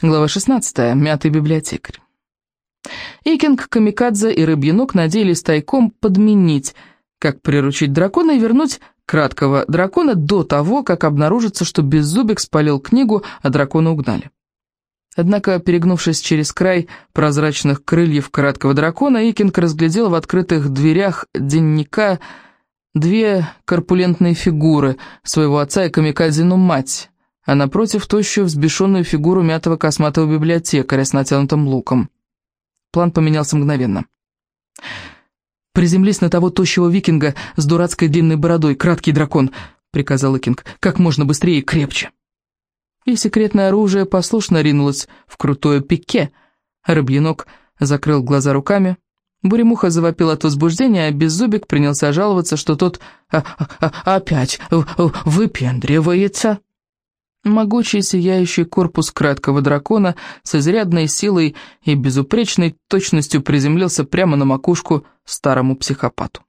Глава 16. Мятый библиотекарь. Икинг, Камикадзе и Рыбьянок надеялись тайком подменить, как приручить дракона и вернуть краткого дракона до того, как обнаружится, что Беззубик спалил книгу, а дракона угнали. Однако, перегнувшись через край прозрачных крыльев краткого дракона, Икинг разглядел в открытых дверях денника две корпулентные фигуры своего отца и Камикадзину мать, а напротив тощую взбешенную фигуру мятого косматого библиотекаря с натянутым луком. План поменялся мгновенно. «Приземлись на того тощего викинга с дурацкой длинной бородой, краткий дракон», — приказал Икинг, — «как можно быстрее и крепче». И секретное оружие послушно ринулось в крутое пике. Рыбьянок закрыл глаза руками. Буремуха завопил от возбуждения, а Беззубик принялся жаловаться, что тот а, а, а, опять выпендривается. Могучий сияющий корпус краткого дракона с изрядной силой и безупречной точностью приземлился прямо на макушку старому психопату.